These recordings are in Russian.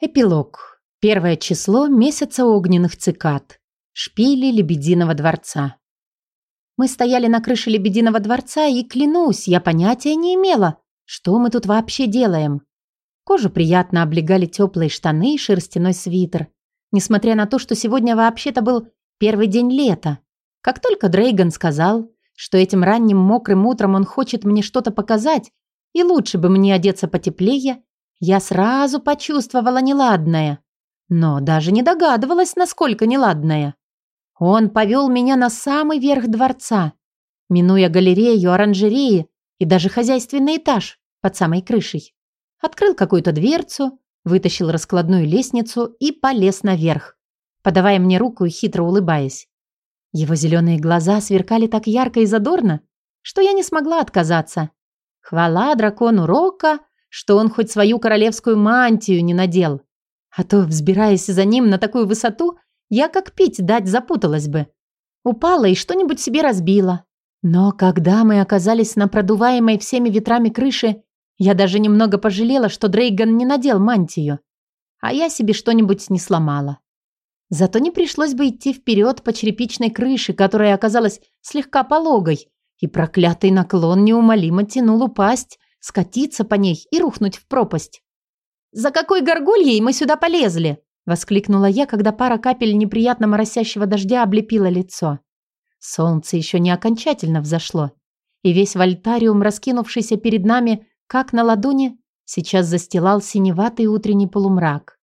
Эпилог. Первое число месяца огненных цикад. Шпили Лебединого дворца. Мы стояли на крыше Лебединого дворца, и, клянусь, я понятия не имела, что мы тут вообще делаем. Кожу приятно облегали теплые штаны и шерстяной свитер, несмотря на то, что сегодня вообще-то был первый день лета. Как только Дрейган сказал, что этим ранним мокрым утром он хочет мне что-то показать, и лучше бы мне одеться потеплее, я сразу почувствовала неладное, но даже не догадывалась, насколько неладное. Он повел меня на самый верх дворца, минуя галерею, оранжереи и даже хозяйственный этаж под самой крышей. Открыл какую-то дверцу, вытащил раскладную лестницу и полез наверх, подавая мне руку и хитро улыбаясь. Его зеленые глаза сверкали так ярко и задорно, что я не смогла отказаться. Хвала дракону Рока что он хоть свою королевскую мантию не надел. А то, взбираясь за ним на такую высоту, я как пить дать запуталась бы. Упала и что-нибудь себе разбила. Но когда мы оказались на продуваемой всеми ветрами крыше, я даже немного пожалела, что Дрейган не надел мантию. А я себе что-нибудь не сломала. Зато не пришлось бы идти вперед по черепичной крыше, которая оказалась слегка пологой, и проклятый наклон неумолимо тянул упасть, скатиться по ней и рухнуть в пропасть. «За какой горгульей мы сюда полезли?» – воскликнула я, когда пара капель неприятно моросящего дождя облепила лицо. Солнце еще не окончательно взошло, и весь вольтариум, раскинувшийся перед нами, как на ладони, сейчас застилал синеватый утренний полумрак.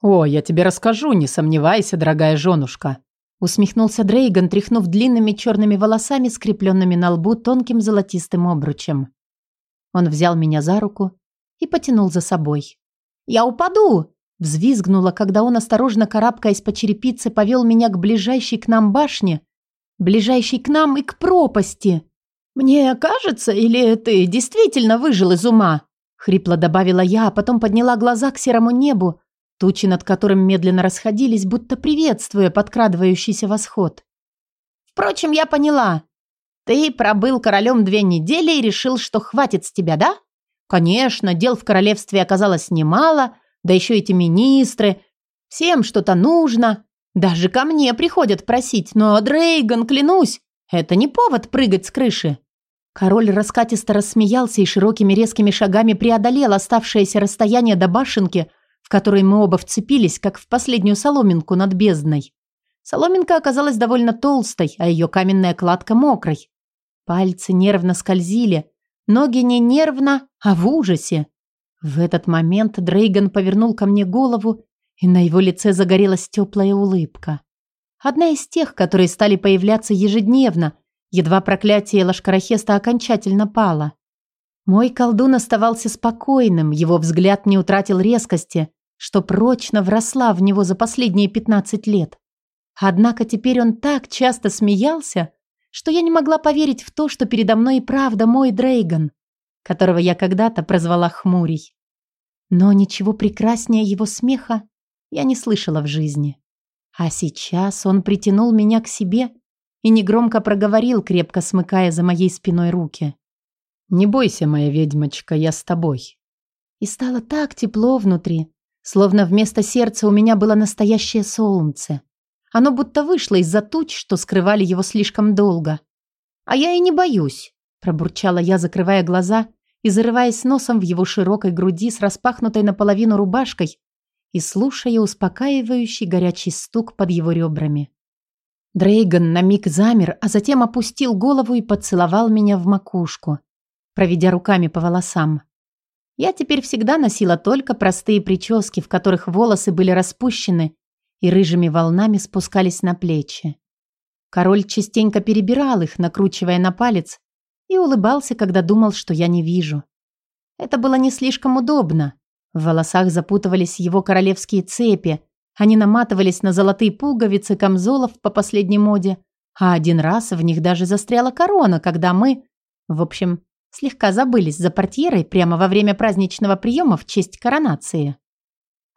«О, я тебе расскажу, не сомневайся, дорогая женушка», усмехнулся Дрейган, тряхнув длинными черными волосами, скрепленными на лбу тонким золотистым обручем. Он взял меня за руку и потянул за собой. «Я упаду!» Взвизгнула, когда он, осторожно карабкаясь по черепице, повел меня к ближайшей к нам башне, ближайшей к нам и к пропасти. «Мне кажется, или ты действительно выжил из ума?» Хрипло добавила я, а потом подняла глаза к серому небу, тучи над которым медленно расходились, будто приветствуя подкрадывающийся восход. «Впрочем, я поняла. Ты пробыл королем две недели и решил, что хватит с тебя, да? Конечно, дел в королевстве оказалось немало, да еще эти министры. Всем что-то нужно. Даже ко мне приходят просить, но, Дрейган, клянусь, это не повод прыгать с крыши. Король раскатисто рассмеялся и широкими резкими шагами преодолел оставшееся расстояние до башенки, в которой мы оба вцепились, как в последнюю соломинку над бездной. Соломинка оказалась довольно толстой, а ее каменная кладка мокрой. Пальцы нервно скользили, ноги не нервно, а в ужасе. В этот момент Дрейган повернул ко мне голову, и на его лице загорелась теплая улыбка. Одна из тех, которые стали появляться ежедневно, едва проклятие Лашкарахеста окончательно пало. Мой колдун оставался спокойным, его взгляд не утратил резкости, что прочно вросла в него за последние пятнадцать лет. Однако теперь он так часто смеялся, что я не могла поверить в то, что передо мной и правда мой Дрейган, которого я когда-то прозвала Хмурий. Но ничего прекраснее его смеха я не слышала в жизни. А сейчас он притянул меня к себе и негромко проговорил, крепко смыкая за моей спиной руки. «Не бойся, моя ведьмочка, я с тобой». И стало так тепло внутри, словно вместо сердца у меня было настоящее солнце. Оно будто вышло из-за туч, что скрывали его слишком долго. «А я и не боюсь», – пробурчала я, закрывая глаза и зарываясь носом в его широкой груди с распахнутой наполовину рубашкой и слушая успокаивающий горячий стук под его ребрами. Дрейган на миг замер, а затем опустил голову и поцеловал меня в макушку, проведя руками по волосам. Я теперь всегда носила только простые прически, в которых волосы были распущены и рыжими волнами спускались на плечи. Король частенько перебирал их, накручивая на палец, и улыбался, когда думал, что я не вижу. Это было не слишком удобно. В волосах запутывались его королевские цепи, они наматывались на золотые пуговицы камзолов по последней моде, а один раз в них даже застряла корона, когда мы, в общем, слегка забылись за портьерой прямо во время праздничного приема в честь коронации.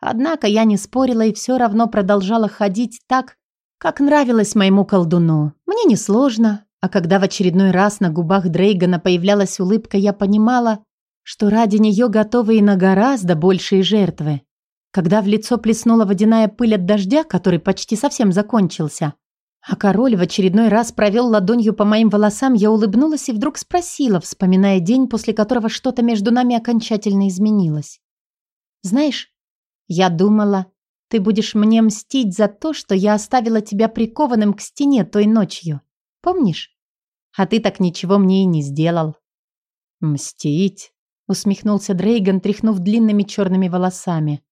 Однако я не спорила и все равно продолжала ходить так, как нравилось моему колдуну. Мне несложно, а когда в очередной раз на губах Дрейгана появлялась улыбка, я понимала, что ради нее готовы и на гораздо большие жертвы. когда в лицо плеснула водяная пыль от дождя, который почти совсем закончился, а король в очередной раз провел ладонью по моим волосам, я улыбнулась и вдруг спросила, вспоминая день, после которого что-то между нами окончательно изменилось. «Знаешь, я думала, ты будешь мне мстить за то, что я оставила тебя прикованным к стене той ночью. Помнишь? А ты так ничего мне и не сделал». «Мстить?» — усмехнулся Дрейган, тряхнув длинными черными волосами.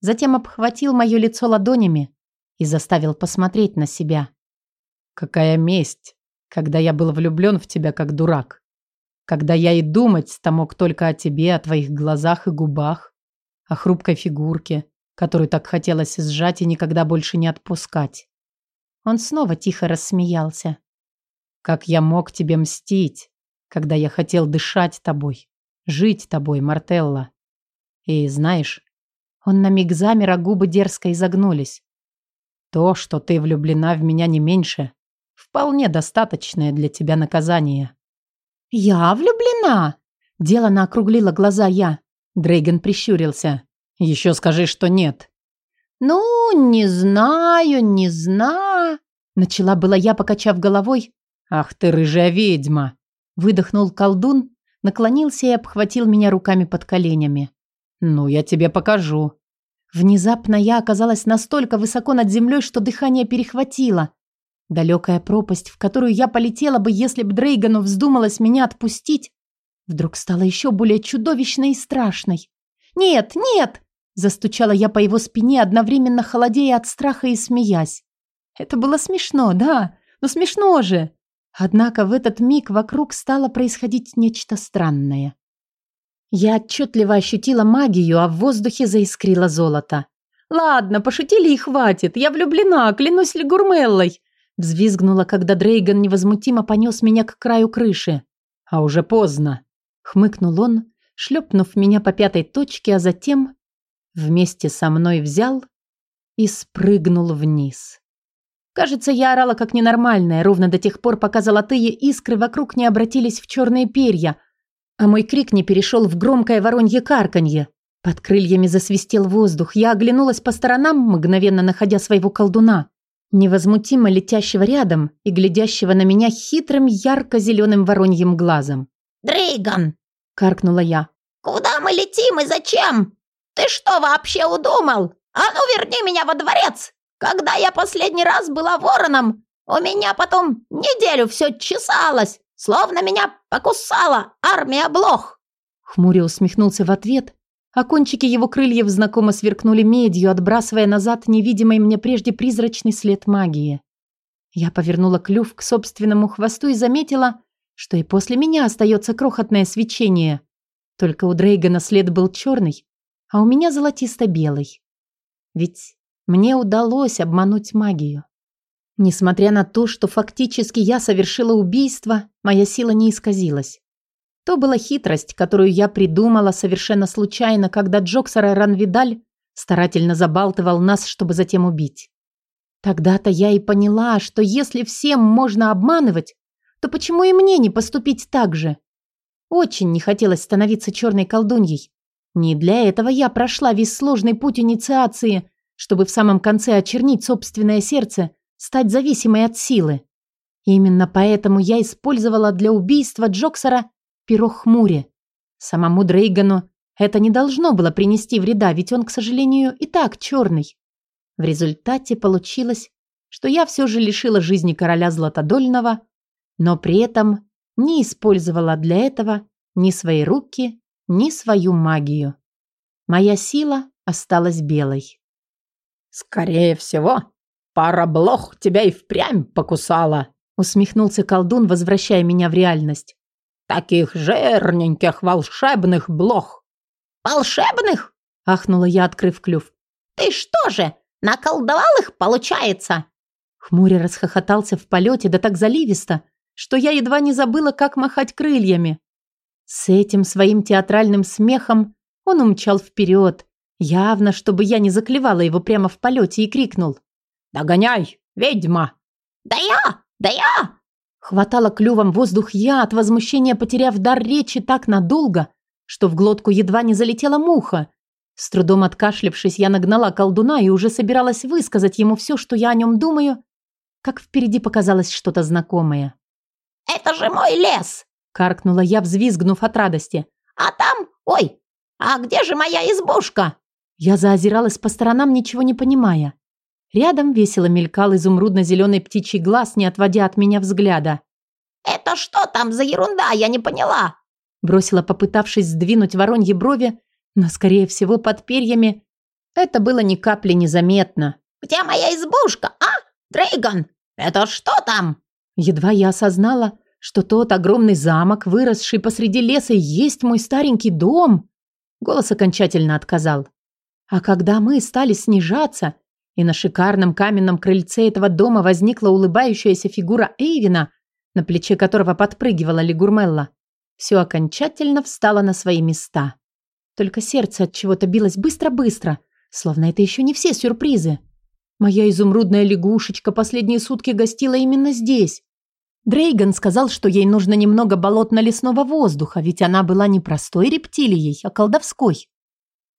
Затем обхватил мое лицо ладонями и заставил посмотреть на себя. Какая месть, когда я был влюблен в тебя как дурак. Когда я и думать-то мог только о тебе, о твоих глазах и губах, о хрупкой фигурке, которую так хотелось сжать и никогда больше не отпускать. Он снова тихо рассмеялся. Как я мог тебе мстить, когда я хотел дышать тобой, жить тобой, Мартелла. И знаешь, он на миг замер, а губы дерзко изогнулись. То, что ты влюблена в меня не меньше, Вполне достаточное для тебя наказание. Я влюблена? Делано округлила глаза я. Дрейган прищурился. Еще скажи, что нет. Ну, не знаю, не знаю. Начала была я, покачав головой. Ах ты рыжая ведьма. Выдохнул колдун, наклонился и обхватил меня руками под коленями. Ну, я тебе покажу. Внезапно я оказалась настолько высоко над землей, что дыхание перехватило. Далекая пропасть, в которую я полетела бы, если б Дрейгану вздумалось меня отпустить, вдруг стала еще более чудовищной и страшной. «Нет, нет!» – застучала я по его спине, одновременно холодея от страха и смеясь. Это было смешно, да, но смешно же. Однако в этот миг вокруг стало происходить нечто странное. Я отчетливо ощутила магию, а в воздухе заискрило золото. «Ладно, пошутили и хватит. Я влюблена, клянусь Легурмеллой. Взвизгнула, когда Дрейган невозмутимо понес меня к краю крыши. «А уже поздно!» Хмыкнул он, шлепнув меня по пятой точке, а затем вместе со мной взял и спрыгнул вниз. Кажется, я орала как ненормальная, ровно до тех пор, пока золотые искры вокруг не обратились в черные перья, а мой крик не перешел в громкое воронье карканье. Под крыльями засвистел воздух. Я оглянулась по сторонам, мгновенно находя своего колдуна невозмутимо летящего рядом и глядящего на меня хитрым ярко-зеленым вороньим глазом. «Дрейган!» – каркнула я. «Куда мы летим и зачем? Ты что вообще удумал? А ну верни меня во дворец! Когда я последний раз была вороном, у меня потом неделю все чесалось, словно меня покусала армия блох!» Хмуря усмехнулся в ответ, а кончики его крыльев знакомо сверкнули медью, отбрасывая назад невидимый мне прежде призрачный след магии. Я повернула клюв к собственному хвосту и заметила, что и после меня остается крохотное свечение. Только у Дрейгана след был черный, а у меня золотисто-белый. Ведь мне удалось обмануть магию. Несмотря на то, что фактически я совершила убийство, моя сила не исказилась. То была хитрость, которую я придумала совершенно случайно, когда Джоксера Ранвидаль старательно забалтывал нас, чтобы затем убить. Тогда-то я и поняла, что если всем можно обманывать, то почему и мне не поступить так же? Очень не хотелось становиться черной колдуньей. Не для этого я прошла весь сложный путь инициации, чтобы в самом конце очернить собственное сердце, стать зависимой от силы. Именно поэтому я использовала для убийства Джоксера перо хмуре. Самому Дрейгану это не должно было принести вреда, ведь он, к сожалению, и так черный. В результате получилось, что я все же лишила жизни короля Златодольного, но при этом не использовала для этого ни свои руки, ни свою магию. Моя сила осталась белой. «Скорее всего, пара блох тебя и впрямь покусала», усмехнулся колдун, возвращая меня в реальность. Таких жирненьких волшебных блох. Волшебных? Ахнула я, открыв клюв. Ты что же, наколдовал их, получается? Хмуря расхохотался в полете, да так заливисто, что я едва не забыла, как махать крыльями. С этим своим театральным смехом он умчал вперед, явно, чтобы я не заклевала его прямо в полете и крикнул. «Догоняй, ведьма!» «Да я! Да я!» Хватала клювом воздух я, от возмущения потеряв дар речи так надолго, что в глотку едва не залетела муха. С трудом откашлявшись, я нагнала колдуна и уже собиралась высказать ему все, что я о нем думаю, как впереди показалось что-то знакомое. «Это же мой лес!» – каркнула я, взвизгнув от радости. «А там... Ой, а где же моя избушка?» Я заозиралась по сторонам, ничего не понимая. Рядом весело мелькал изумрудно-зеленый птичий глаз, не отводя от меня взгляда. «Это что там за ерунда? Я не поняла!» Бросила, попытавшись сдвинуть вороньи брови, но, скорее всего, под перьями это было ни капли незаметно. «Где моя избушка, а? Дрейган, это что там?» Едва я осознала, что тот огромный замок, выросший посреди леса, есть мой старенький дом. Голос окончательно отказал. А когда мы стали снижаться, и на шикарном каменном крыльце этого дома возникла улыбающаяся фигура Эйвина, на плече которого подпрыгивала Лигурмелла, все окончательно встало на свои места. Только сердце от чего-то билось быстро-быстро, словно это еще не все сюрпризы. Моя изумрудная лягушечка последние сутки гостила именно здесь. Дрейган сказал, что ей нужно немного болотно-лесного воздуха, ведь она была не простой рептилией, а колдовской.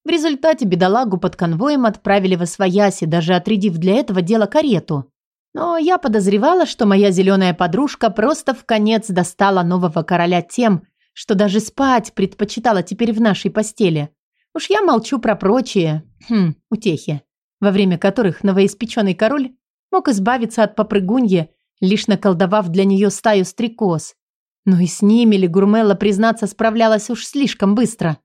В результате бедолагу под конвоем отправили во свояси, даже отрядив для этого дела карету. Но я подозревала, что моя зеленая подружка просто в конец достала нового короля тем, что даже спать предпочитала теперь в нашей постели. Уж я молчу про прочие, хм, утехи, во время которых новоиспеченный король мог избавиться от попрыгуньи, лишь наколдовав для нее стаю стрекоз. Но и с ними ли Гурмела, признаться, справлялась уж слишком быстро.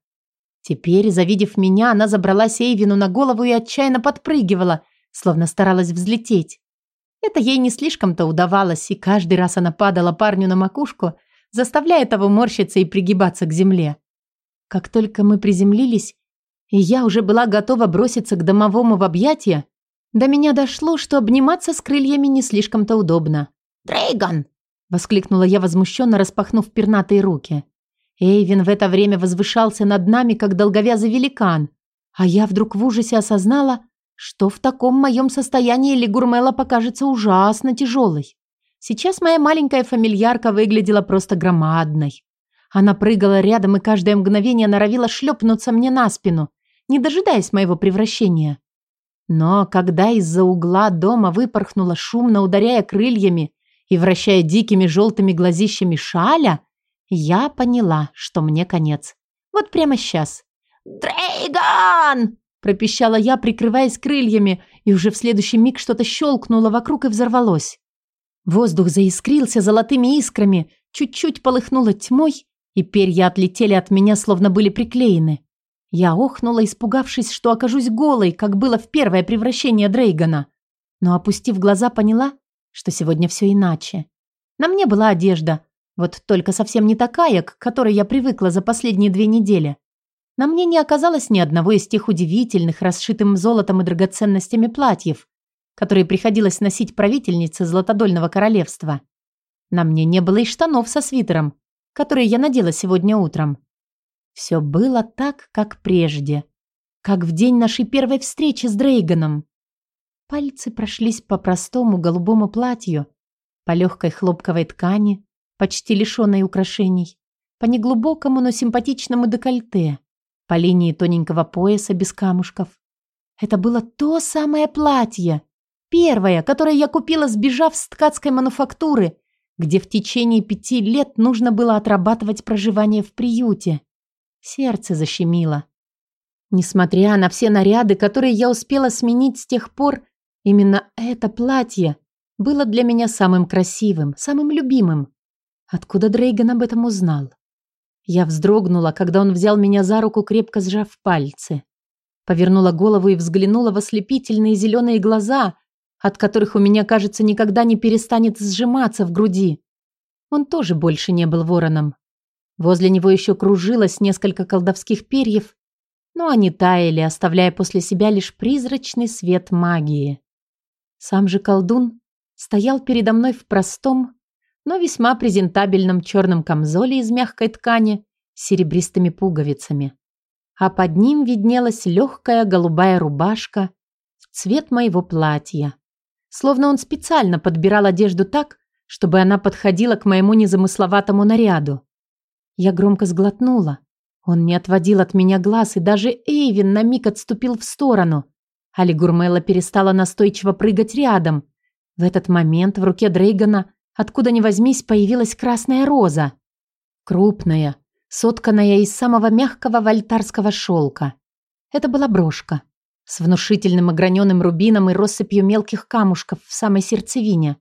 Теперь, завидев меня, она забралась Эйвину на голову и отчаянно подпрыгивала, словно старалась взлететь. Это ей не слишком-то удавалось, и каждый раз она падала парню на макушку, заставляя того морщиться и пригибаться к земле. Как только мы приземлились, и я уже была готова броситься к домовому в объятия, до меня дошло, что обниматься с крыльями не слишком-то удобно. «Дрейган!» – воскликнула я возмущенно, распахнув пернатые руки. Эйвин в это время возвышался над нами, как долговязый великан, а я вдруг в ужасе осознала, что в таком моем состоянии Лигурмела покажется ужасно тяжелой. Сейчас моя маленькая фамильярка выглядела просто громадной. Она прыгала рядом и каждое мгновение норовила шлепнуться мне на спину, не дожидаясь моего превращения. Но когда из-за угла дома выпорхнула шумно, ударяя крыльями и вращая дикими желтыми глазищами шаля, я поняла, что мне конец. Вот прямо сейчас. «Дрейган!» – пропищала я, прикрываясь крыльями, и уже в следующий миг что-то щелкнуло вокруг и взорвалось. Воздух заискрился золотыми искрами, чуть-чуть полыхнуло тьмой, и перья отлетели от меня, словно были приклеены. Я охнула, испугавшись, что окажусь голой, как было в первое превращение Дрейгана. Но, опустив глаза, поняла, что сегодня все иначе. На мне была одежда, вот только совсем не такая, к которой я привыкла за последние две недели. На мне не оказалось ни одного из тех удивительных, расшитым золотом и драгоценностями платьев, которые приходилось носить правительнице Златодольного королевства. На мне не было и штанов со свитером, которые я надела сегодня утром. Все было так, как прежде, как в день нашей первой встречи с Дрейганом. Пальцы прошлись по простому голубому платью, по легкой хлопковой ткани, почти лишенной украшений, по неглубокому, но симпатичному декольте, по линии тоненького пояса без камушков. Это было то самое платье, Первое, которое я купила, сбежав с ткацкой мануфактуры, где в течение пяти лет нужно было отрабатывать проживание в приюте. Сердце защемило. Несмотря на все наряды, которые я успела сменить с тех пор, именно это платье было для меня самым красивым, самым любимым. Откуда Дрейган об этом узнал? Я вздрогнула, когда он взял меня за руку, крепко сжав пальцы. Повернула голову и взглянула в ослепительные зеленые глаза, от которых у меня, кажется, никогда не перестанет сжиматься в груди. Он тоже больше не был вороном. Возле него еще кружилось несколько колдовских перьев, но они таяли, оставляя после себя лишь призрачный свет магии. Сам же колдун стоял передо мной в простом, но весьма презентабельном черном камзоле из мягкой ткани с серебристыми пуговицами. А под ним виднелась легкая голубая рубашка в цвет моего платья. Словно он специально подбирал одежду так, чтобы она подходила к моему незамысловатому наряду. Я громко сглотнула. Он не отводил от меня глаз, и даже Эйвин на миг отступил в сторону. Али Гурмела перестала настойчиво прыгать рядом. В этот момент в руке Дрейгана, откуда ни возьмись, появилась красная роза. Крупная, сотканная из самого мягкого вольтарского шелка. Это была брошка с внушительным ограненным рубином и россыпью мелких камушков в самой сердцевине.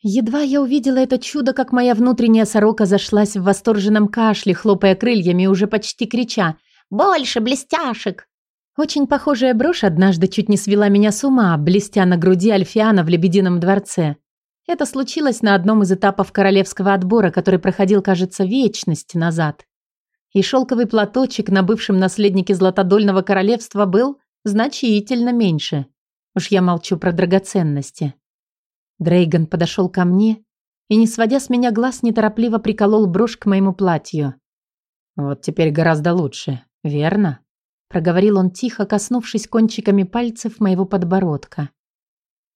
Едва я увидела это чудо, как моя внутренняя сорока зашлась в восторженном кашле, хлопая крыльями и уже почти крича «Больше блестяшек!». Очень похожая брошь однажды чуть не свела меня с ума, блестя на груди Альфиана в Лебедином дворце. Это случилось на одном из этапов королевского отбора, который проходил, кажется, вечность назад. И шелковый платочек на бывшем наследнике Златодольного королевства был Значительно меньше. Уж я молчу про драгоценности. Дрейган подошел ко мне и, не сводя с меня глаз, неторопливо приколол брошь к моему платью. «Вот теперь гораздо лучше, верно?» Проговорил он тихо, коснувшись кончиками пальцев моего подбородка.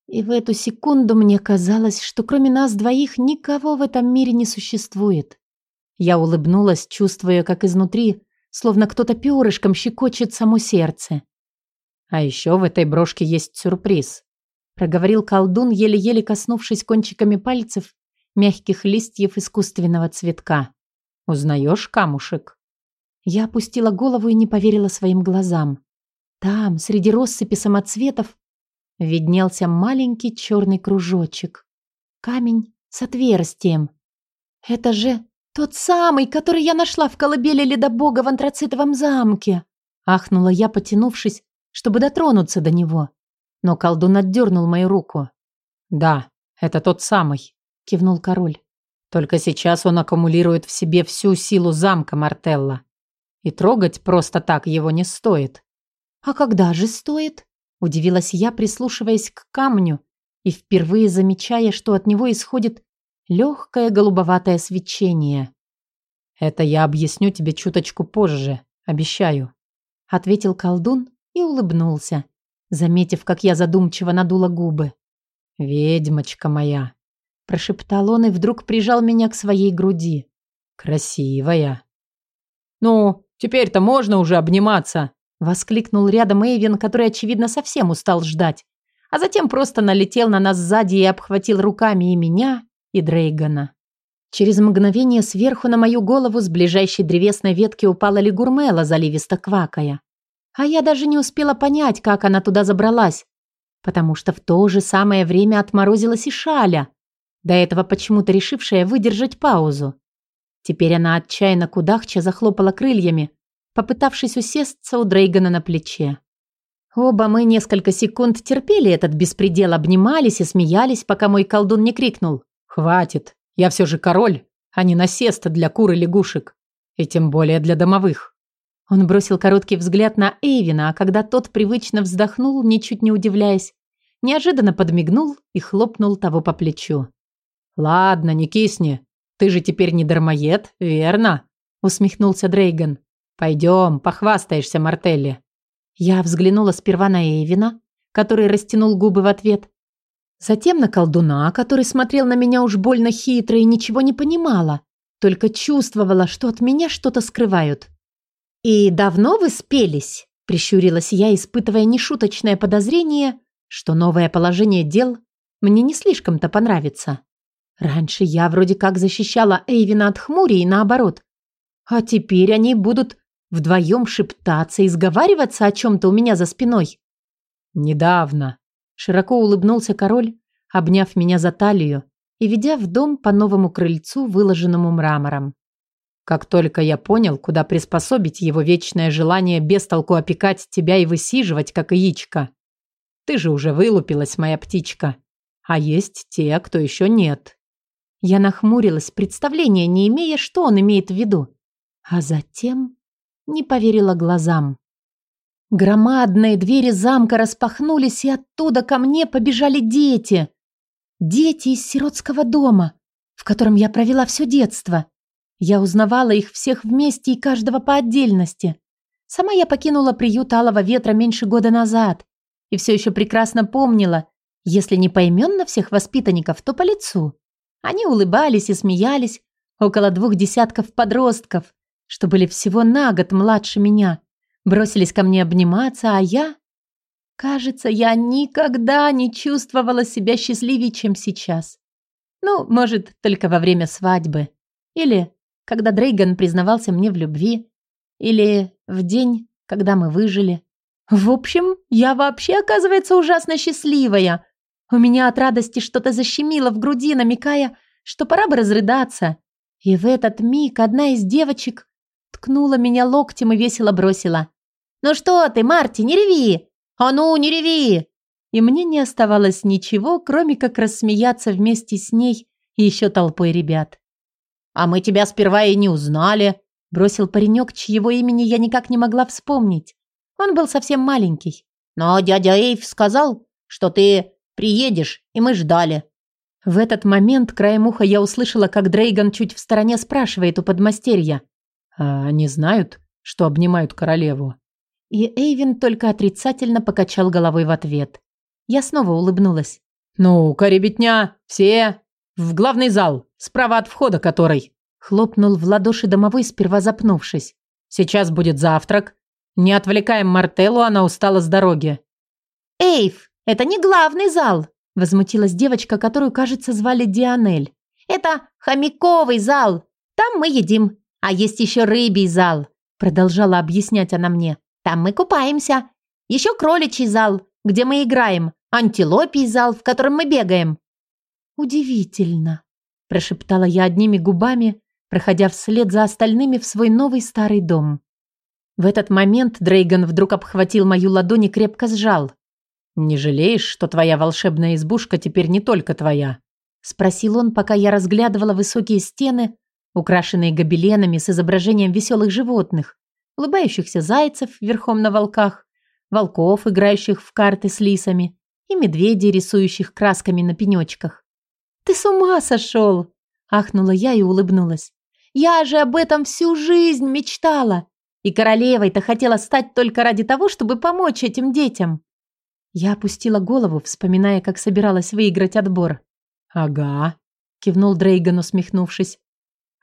И в эту секунду мне казалось, что кроме нас двоих никого в этом мире не существует. Я улыбнулась, чувствуя, как изнутри, словно кто-то перышком щекочет само сердце. А еще в этой брошке есть сюрприз. Проговорил колдун, еле-еле коснувшись кончиками пальцев мягких листьев искусственного цветка. Узнаешь камушек? Я опустила голову и не поверила своим глазам. Там, среди россыпи самоцветов, виднелся маленький черный кружочек. Камень с отверстием. Это же тот самый, который я нашла в колыбели ледобога в антрацитовом замке. Ахнула я, потянувшись чтобы дотронуться до него. Но колдун отдернул мою руку. «Да, это тот самый», — кивнул король. «Только сейчас он аккумулирует в себе всю силу замка Мартелла. И трогать просто так его не стоит». «А когда же стоит?» — удивилась я, прислушиваясь к камню и впервые замечая, что от него исходит легкое голубоватое свечение. «Это я объясню тебе чуточку позже, обещаю», — ответил колдун и улыбнулся, заметив, как я задумчиво надула губы. «Ведьмочка моя!» – прошептал он и вдруг прижал меня к своей груди. «Красивая!» «Ну, теперь-то можно уже обниматься!» – воскликнул рядом Эйвен, который, очевидно, совсем устал ждать, а затем просто налетел на нас сзади и обхватил руками и меня, и Дрейгана. Через мгновение сверху на мою голову с ближайшей древесной ветки упала лигурмела, заливисто квакая. А я даже не успела понять, как она туда забралась, потому что в то же самое время отморозилась и Шаля, до этого почему-то решившая выдержать паузу. Теперь она отчаянно кудахча захлопала крыльями, попытавшись усесться у Дрейгана на плече. Оба мы несколько секунд терпели этот беспредел, обнимались и смеялись, пока мой колдун не крикнул. «Хватит, я все же король, а не насест для кур и лягушек, и тем более для домовых». Он бросил короткий взгляд на Эйвина, а когда тот привычно вздохнул, ничуть не удивляясь, неожиданно подмигнул и хлопнул того по плечу. «Ладно, не кисни. Ты же теперь не дармоед, верно?» усмехнулся Дрейган. «Пойдем, похвастаешься Мартелли». Я взглянула сперва на Эйвина, который растянул губы в ответ, затем на колдуна, который смотрел на меня уж больно хитро и ничего не понимала, только чувствовала, что от меня что-то скрывают. «И давно вы спелись?» – прищурилась я, испытывая нешуточное подозрение, что новое положение дел мне не слишком-то понравится. Раньше я вроде как защищала Эйвина от хмури и наоборот. А теперь они будут вдвоем шептаться и сговариваться о чем-то у меня за спиной. «Недавно», – широко улыбнулся король, обняв меня за талию и ведя в дом по новому крыльцу, выложенному мрамором. Как только я понял, куда приспособить его вечное желание без толку опекать тебя и высиживать, как яичко. Ты же уже вылупилась, моя птичка. А есть те, кто еще нет. Я нахмурилась, представления не имея, что он имеет в виду. А затем не поверила глазам. Громадные двери замка распахнулись, и оттуда ко мне побежали дети. Дети из сиротского дома, в котором я провела все детство. Я узнавала их всех вместе и каждого по отдельности. Сама я покинула приют Алого Ветра меньше года назад и все еще прекрасно помнила, если не поименно всех воспитанников, то по лицу. Они улыбались и смеялись, около двух десятков подростков, что были всего на год младше меня, бросились ко мне обниматься, а я... Кажется, я никогда не чувствовала себя счастливее, чем сейчас. Ну, может, только во время свадьбы. Или когда Дрейган признавался мне в любви. Или в день, когда мы выжили. В общем, я вообще, оказывается, ужасно счастливая. У меня от радости что-то защемило в груди, намекая, что пора бы разрыдаться. И в этот миг одна из девочек ткнула меня локтем и весело бросила. «Ну что ты, Марти, не реви! А ну, не реви!» И мне не оставалось ничего, кроме как рассмеяться вместе с ней и еще толпой ребят. «А мы тебя сперва и не узнали», – бросил паренек, чьего имени я никак не могла вспомнить. Он был совсем маленький. «Но дядя Эйв сказал, что ты приедешь, и мы ждали». В этот момент краем уха я услышала, как Дрейган чуть в стороне спрашивает у подмастерья. «А они знают, что обнимают королеву?» И Эйвин только отрицательно покачал головой в ответ. Я снова улыбнулась. «Ну-ка, все в главный зал, справа от входа который!» Хлопнул в ладоши домовой, сперва запнувшись. «Сейчас будет завтрак. Не отвлекаем Мартеллу, она устала с дороги». «Эйв, это не главный зал!» Возмутилась девочка, которую, кажется, звали Дианель. «Это хомяковый зал. Там мы едим. А есть еще рыбий зал», продолжала объяснять она мне. «Там мы купаемся. Еще кроличий зал, где мы играем. Антилопий зал, в котором мы бегаем». «Удивительно», прошептала я одними губами, проходя вслед за остальными в свой новый старый дом. В этот момент Дрейган вдруг обхватил мою ладонь и крепко сжал. «Не жалеешь, что твоя волшебная избушка теперь не только твоя?» Спросил он, пока я разглядывала высокие стены, украшенные гобеленами с изображением веселых животных, улыбающихся зайцев верхом на волках, волков, играющих в карты с лисами, и медведей, рисующих красками на пенечках. «Ты с ума сошел!» – ахнула я и улыбнулась. «Я же об этом всю жизнь мечтала! И королевой-то хотела стать только ради того, чтобы помочь этим детям!» Я опустила голову, вспоминая, как собиралась выиграть отбор. «Ага», – кивнул Дрейган, усмехнувшись.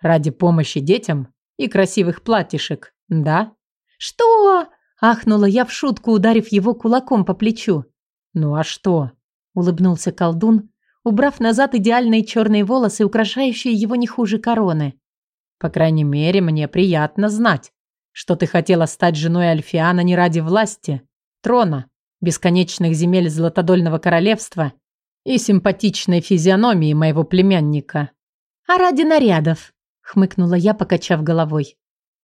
«Ради помощи детям и красивых платьишек, да?» «Что?» – ахнула я в шутку, ударив его кулаком по плечу. «Ну а что?» – улыбнулся колдун, убрав назад идеальные черные волосы, украшающие его не хуже короны. «По крайней мере, мне приятно знать, что ты хотела стать женой Альфиана не ради власти, трона, бесконечных земель Златодольного королевства и симпатичной физиономии моего племянника. «А ради нарядов», — хмыкнула я, покачав головой.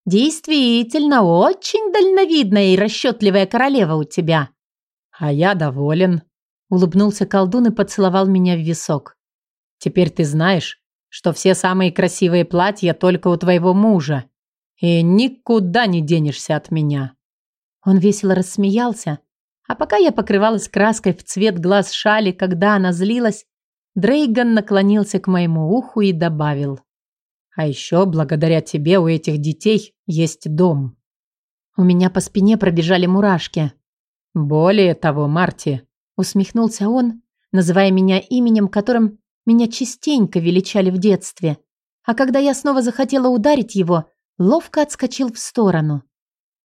«Действительно, очень дальновидная и расчетливая королева у тебя». «А я доволен», — улыбнулся колдун и поцеловал меня в висок. «Теперь ты знаешь, что все самые красивые платья только у твоего мужа, и никуда не денешься от меня». Он весело рассмеялся, а пока я покрывалась краской в цвет глаз шали, когда она злилась, Дрейган наклонился к моему уху и добавил. «А еще благодаря тебе у этих детей есть дом». У меня по спине пробежали мурашки. «Более того, Марти», — усмехнулся он, называя меня именем, которым меня частенько величали в детстве. А когда я снова захотела ударить его, ловко отскочил в сторону.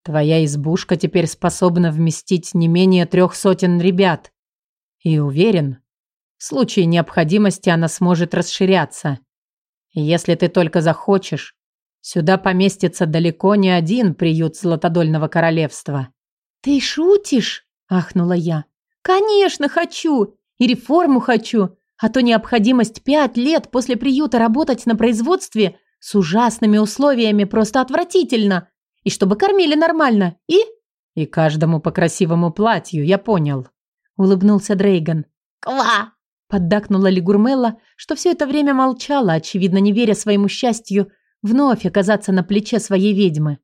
Твоя избушка теперь способна вместить не менее трех сотен ребят. И уверен, в случае необходимости она сможет расширяться. Если ты только захочешь, сюда поместится далеко не один приют Златодольного королевства. Ты шутишь? ахнула я. Конечно, хочу. И реформу хочу. А то необходимость пять лет после приюта работать на производстве с ужасными условиями просто отвратительно. И чтобы кормили нормально. И...» «И каждому по красивому платью, я понял», — улыбнулся Дрейган. «Ква!» — поддакнула Лигурмелла, что все это время молчала, очевидно, не веря своему счастью вновь оказаться на плече своей ведьмы.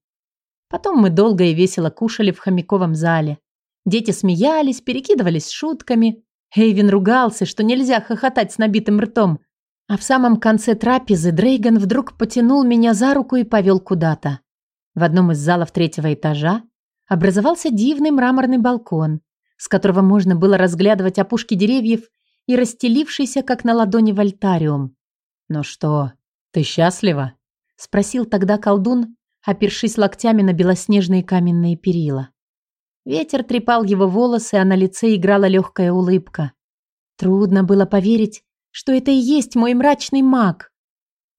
Потом мы долго и весело кушали в хомяковом зале. Дети смеялись, перекидывались шутками. Эйвин ругался, что нельзя хохотать с набитым ртом. А в самом конце трапезы Дрейган вдруг потянул меня за руку и повел куда-то. В одном из залов третьего этажа образовался дивный мраморный балкон, с которого можно было разглядывать опушки деревьев и расстелившийся, как на ладони, вольтариум. «Ну что, ты счастлива?» – спросил тогда колдун, опершись локтями на белоснежные каменные перила. Ветер трепал его волосы, а на лице играла легкая улыбка. Трудно было поверить, что это и есть мой мрачный маг.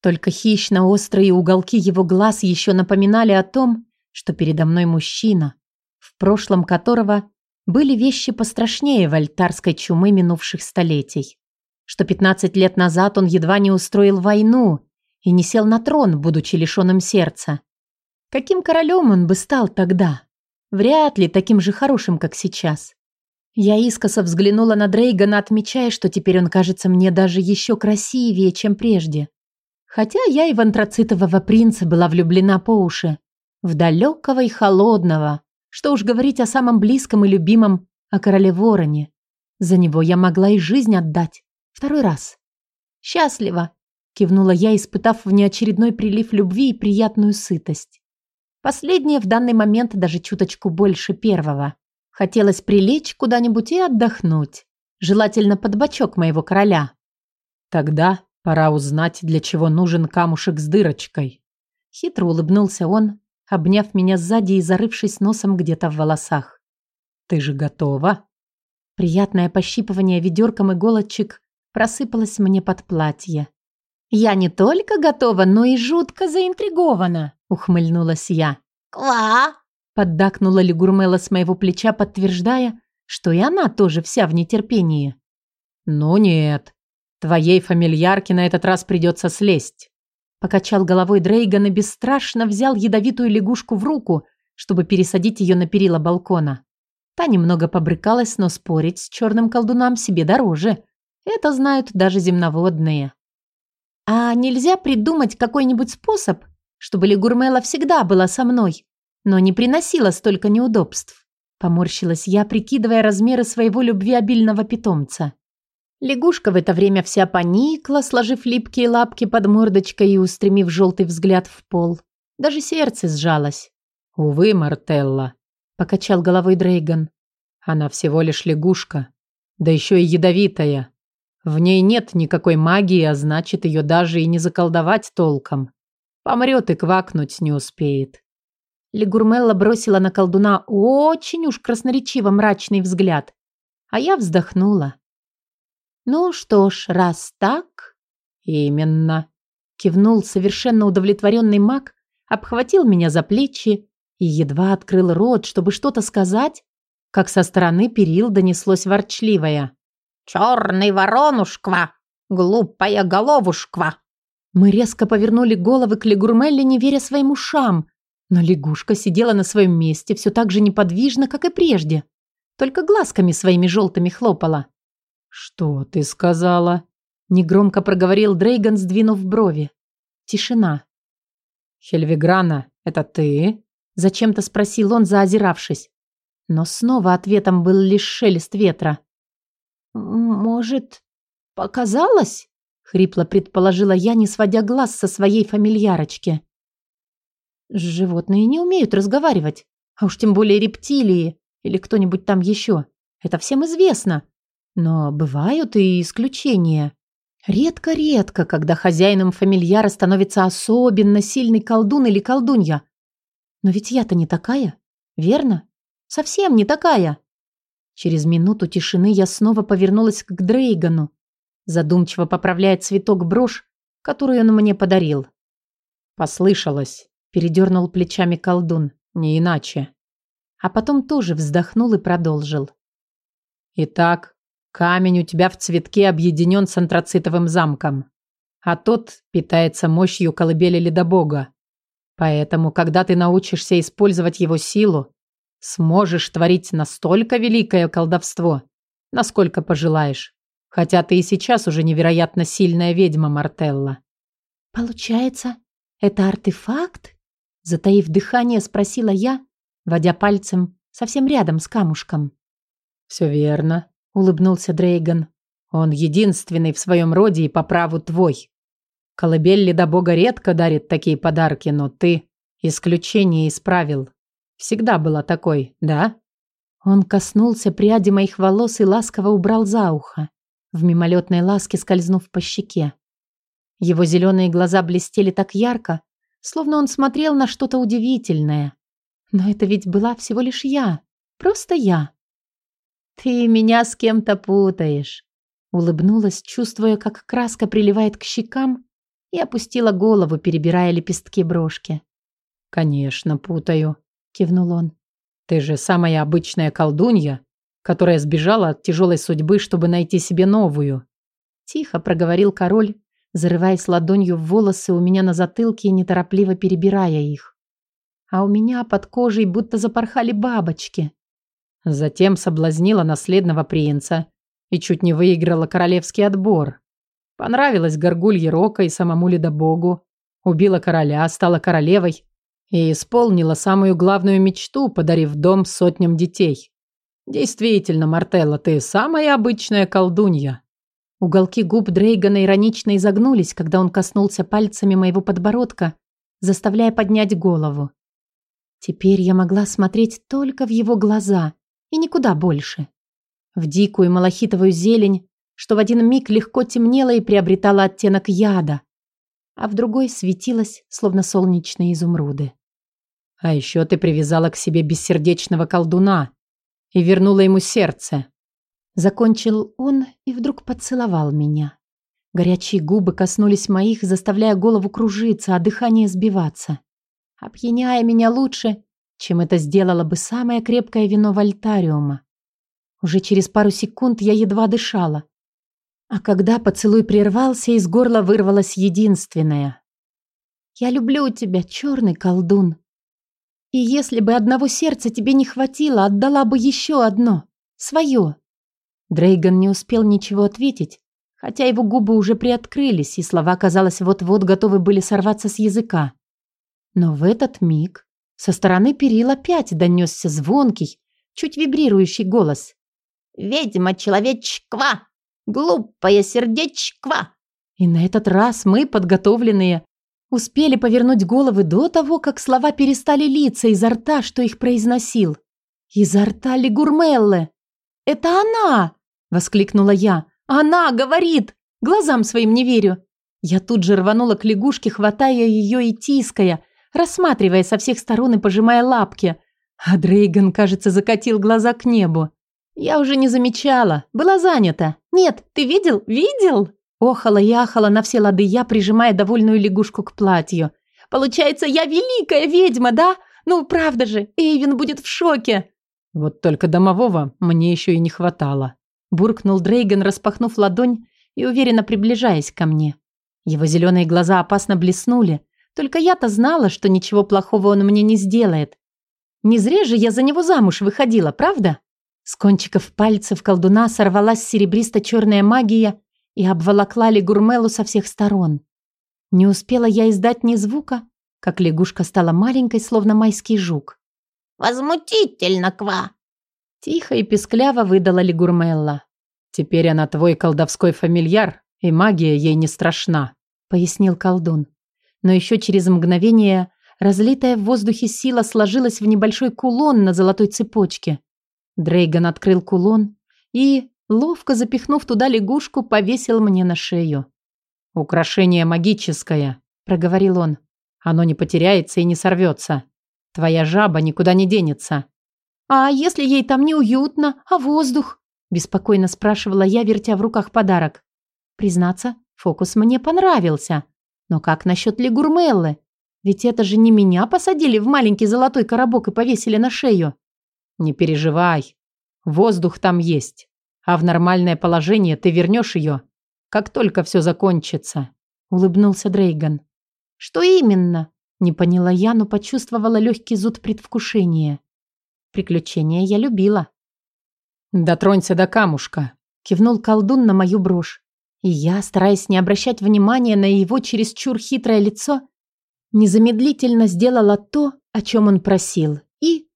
Только хищно-острые уголки его глаз еще напоминали о том, что передо мной мужчина, в прошлом которого были вещи пострашнее вольтарской чумы минувших столетий. Что 15 лет назад он едва не устроил войну и не сел на трон, будучи лишенным сердца. Каким королем он бы стал тогда? Вряд ли таким же хорошим, как сейчас. Я искоса взглянула на Дрейгана, отмечая, что теперь он кажется мне даже еще красивее, чем прежде. Хотя я и в антрацитового принца была влюблена по уши. В далекого и холодного. Что уж говорить о самом близком и любимом, о короле Вороне. За него я могла и жизнь отдать. Второй раз. «Счастливо!» – кивнула я, испытав внеочередной прилив любви и приятную сытость. Последнее в данный момент даже чуточку больше первого. Хотелось прилечь куда-нибудь и отдохнуть. Желательно под бочок моего короля. Тогда пора узнать, для чего нужен камушек с дырочкой. Хитро улыбнулся он, обняв меня сзади и зарывшись носом где-то в волосах. «Ты же готова?» Приятное пощипывание ведерком иголочек просыпалось мне под платье. «Я не только готова, но и жутко заинтригована», — ухмыльнулась я. «Ква!» Поддакнула Лигурмела с моего плеча, подтверждая, что и она тоже вся в нетерпении. «Ну нет, твоей фамильярке на этот раз придется слезть». Покачал головой Дрейган и бесстрашно взял ядовитую лягушку в руку, чтобы пересадить ее на перила балкона. Та немного побрыкалась, но спорить с черным колдуном себе дороже. Это знают даже земноводные. А нельзя придумать какой-нибудь способ, чтобы Лигурмела всегда была со мной? но не приносила столько неудобств. Поморщилась я, прикидывая размеры своего любвеобильного питомца. Лягушка в это время вся поникла, сложив липкие лапки под мордочкой и устремив желтый взгляд в пол. Даже сердце сжалось. «Увы, Мартелла», — покачал головой Дрейган. «Она всего лишь лягушка, да еще и ядовитая. В ней нет никакой магии, а значит, ее даже и не заколдовать толком. Помрет и квакнуть не успеет. Легурмелла бросила на колдуна очень уж красноречиво мрачный взгляд, а я вздохнула. «Ну что ж, раз так...» «Именно», — кивнул совершенно удовлетворенный маг, обхватил меня за плечи и едва открыл рот, чтобы что-то сказать, как со стороны перил донеслось ворчливое. «Черный воронушква! Глупая головушква!» Мы резко повернули головы к Легурмелле, не веря своим ушам, но лягушка сидела на своем месте все так же неподвижно, как и прежде. Только глазками своими желтыми хлопала. «Что ты сказала?» Негромко проговорил Дрейган, сдвинув брови. Тишина. «Хельвиграна, это ты?» Зачем-то спросил он, заозиравшись. Но снова ответом был лишь шелест ветра. «Может, показалось?» Хрипло предположила я, не сводя глаз со своей фамильярочки. Животные не умеют разговаривать, а уж тем более рептилии или кто-нибудь там еще. Это всем известно. Но бывают и исключения. Редко-редко, когда хозяином фамильяра становится особенно сильный колдун или колдунья. Но ведь я-то не такая, верно? Совсем не такая. Через минуту тишины я снова повернулась к Дрейгану, задумчиво поправляя цветок брошь, которую он мне подарил. Послышалось. Передернул плечами колдун. Не иначе. А потом тоже вздохнул и продолжил. Итак, камень у тебя в цветке объединен с антрацитовым замком. А тот питается мощью колыбели ледобога. Поэтому, когда ты научишься использовать его силу, сможешь творить настолько великое колдовство, насколько пожелаешь. Хотя ты и сейчас уже невероятно сильная ведьма, Мартелла. Получается, это артефакт? Затаив дыхание, спросила я, водя пальцем совсем рядом с камушком. «Все верно», — улыбнулся Дрейган. «Он единственный в своем роде и по праву твой. Колыбель Ледобога редко дарит такие подарки, но ты исключение исправил. Всегда была такой, да?» Он коснулся пряди моих волос и ласково убрал за ухо, в мимолетной ласке скользнув по щеке. Его зеленые глаза блестели так ярко, словно он смотрел на что-то удивительное. Но это ведь была всего лишь я, просто я. «Ты меня с кем-то путаешь», — улыбнулась, чувствуя, как краска приливает к щекам, и опустила голову, перебирая лепестки брошки. «Конечно, путаю», — кивнул он. «Ты же самая обычная колдунья, которая сбежала от тяжелой судьбы, чтобы найти себе новую». Тихо проговорил король, зарываясь ладонью в волосы у меня на затылке и неторопливо перебирая их. А у меня под кожей будто запорхали бабочки. Затем соблазнила наследного принца и чуть не выиграла королевский отбор. Понравилась горгулье Рока и самому ледобогу. Убила короля, стала королевой и исполнила самую главную мечту, подарив дом сотням детей. Действительно, Мартелла, ты самая обычная колдунья. Уголки губ Дрейгана иронично изогнулись, когда он коснулся пальцами моего подбородка, заставляя поднять голову. Теперь я могла смотреть только в его глаза и никуда больше. В дикую малахитовую зелень, что в один миг легко темнела и приобретала оттенок яда, а в другой светилась, словно солнечные изумруды. А еще ты привязала к себе бессердечного колдуна и вернула ему сердце. Закончил он и вдруг поцеловал меня. Горячие губы коснулись моих, заставляя голову кружиться, а дыхание сбиваться. Опьяняя меня лучше, чем это сделало бы самое крепкое вино Вольтариума. Уже через пару секунд я едва дышала. А когда поцелуй прервался, из горла вырвалось единственное. «Я люблю тебя, черный колдун. И если бы одного сердца тебе не хватило, отдала бы еще одно, свое». Дрейган не успел ничего ответить, хотя его губы уже приоткрылись, и слова, казалось, вот-вот готовы были сорваться с языка. Но в этот миг со стороны перил опять донесся звонкий, чуть вибрирующий голос. «Ведьма человечква! Глупая сердечква!» И на этот раз мы, подготовленные, успели повернуть головы до того, как слова перестали литься изо рта, что их произносил. Изо рта Лигурмеллы. «Это она!» Воскликнула я. «Она говорит! Глазам своим не верю!» Я тут же рванула к лягушке, хватая ее и тиская, рассматривая со всех сторон и пожимая лапки. А Дрейган, кажется, закатил глаза к небу. Я уже не замечала, была занята. «Нет, ты видел? Видел?» Охала и ахала на все лады я, прижимая довольную лягушку к платью. «Получается, я великая ведьма, да? Ну, правда же, Эйвин будет в шоке!» «Вот только домового мне еще и не хватало», Буркнул Дрейган, распахнув ладонь и уверенно приближаясь ко мне. Его зеленые глаза опасно блеснули. Только я-то знала, что ничего плохого он мне не сделает. Не зря же я за него замуж выходила, правда? С кончиков пальцев колдуна сорвалась серебристо-черная магия и обволокла Лигурмелу со всех сторон. Не успела я издать ни звука, как лягушка стала маленькой, словно майский жук. «Возмутительно, Ква!» Тихо и пескляво выдала Лигурмелла. «Теперь она твой колдовской фамильяр, и магия ей не страшна», — пояснил колдун. Но еще через мгновение разлитая в воздухе сила сложилась в небольшой кулон на золотой цепочке. Дрейган открыл кулон и, ловко запихнув туда лягушку, повесил мне на шею. «Украшение магическое», — проговорил он. «Оно не потеряется и не сорвется. Твоя жаба никуда не денется. «А если ей там неуютно, а воздух?» – беспокойно спрашивала я, вертя в руках подарок. Признаться, фокус мне понравился. Но как насчет Лигурмеллы? Ведь это же не меня посадили в маленький золотой коробок и повесили на шею. Не переживай. Воздух там есть. А в нормальное положение ты вернешь ее, как только все закончится. Улыбнулся Дрейган. Что именно? Не поняла я, но почувствовала легкий зуд предвкушения. Приключения я любила. «Дотронься до камушка», — кивнул колдун на мою брошь. И я, стараясь не обращать внимания на его чересчур хитрое лицо, незамедлительно сделала то, о чем он просил, и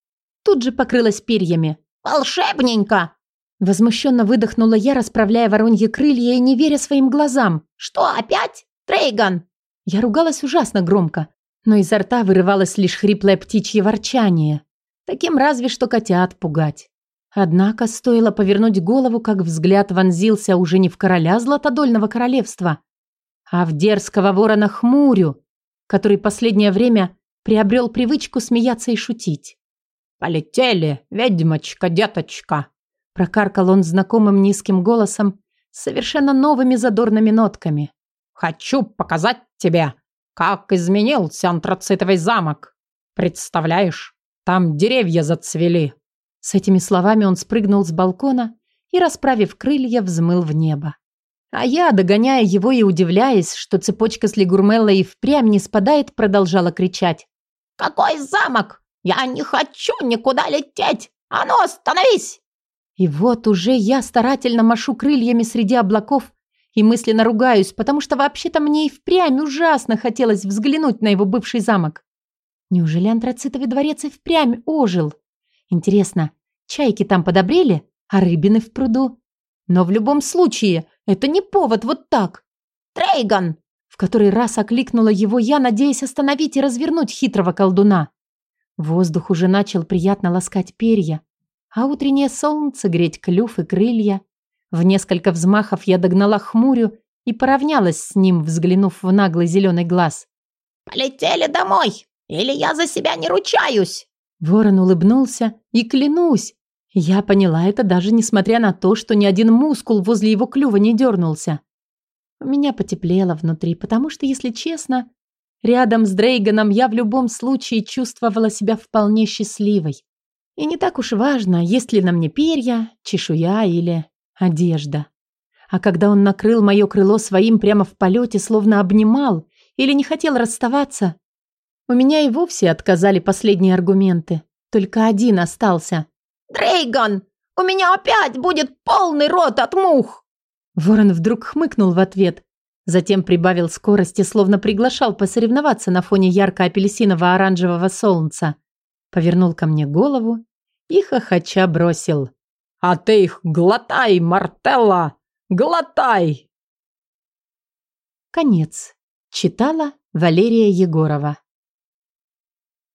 тут же покрылась перьями. «Волшебненько!» Возмущенно выдохнула я, расправляя воронье крылья и не веря своим глазам. «Что, опять? Трейган?» Я ругалась ужасно громко, но изо рта вырывалось лишь хриплое птичье ворчание. Таким разве что котят пугать. Однако стоило повернуть голову, как взгляд вонзился уже не в короля Златодольного королевства, а в дерзкого ворона Хмурю, который последнее время приобрел привычку смеяться и шутить. «Полетели, ведьмочка, деточка!» Прокаркал он знакомым низким голосом совершенно новыми задорными нотками. «Хочу показать тебе, как изменился антрацитовый замок. Представляешь, там деревья зацвели». С этими словами он спрыгнул с балкона и, расправив крылья, взмыл в небо. А я, догоняя его и удивляясь, что цепочка с Лигурмеллой и впрямь не спадает, продолжала кричать. «Какой замок? Я не хочу никуда лететь! А ну, остановись!» И вот уже я старательно машу крыльями среди облаков и мысленно ругаюсь, потому что вообще-то мне и впрямь ужасно хотелось взглянуть на его бывший замок. Неужели антрацитовый дворец и впрямь ожил? Интересно, чайки там подобрели, а рыбины в пруду? Но в любом случае, это не повод вот так. «Трейган!» В который раз окликнула его я, надеясь остановить и развернуть хитрого колдуна. Воздух уже начал приятно ласкать перья, а утреннее солнце греть клюв и крылья. В несколько взмахов я догнала хмурю и поравнялась с ним, взглянув в наглый зеленый глаз. «Полетели домой, или я за себя не ручаюсь!» Ворон улыбнулся, и клянусь, я поняла это даже несмотря на то, что ни один мускул возле его клюва не дернулся. У меня потеплело внутри, потому что, если честно, рядом с Дрейганом я в любом случае чувствовала себя вполне счастливой. И не так уж важно, есть ли на мне перья, чешуя или одежда. А когда он накрыл мое крыло своим прямо в полете, словно обнимал или не хотел расставаться, у меня и вовсе отказали последние аргументы. Только один остался. «Дрейган, у меня опять будет полный рот от мух!» Ворон вдруг хмыкнул в ответ, затем прибавил скорости, словно приглашал посоревноваться на фоне ярко-апельсиново-оранжевого солнца повернул ко мне голову и хохоча бросил. «А ты их глотай, Мартелла! Глотай!» Конец. Читала Валерия Егорова.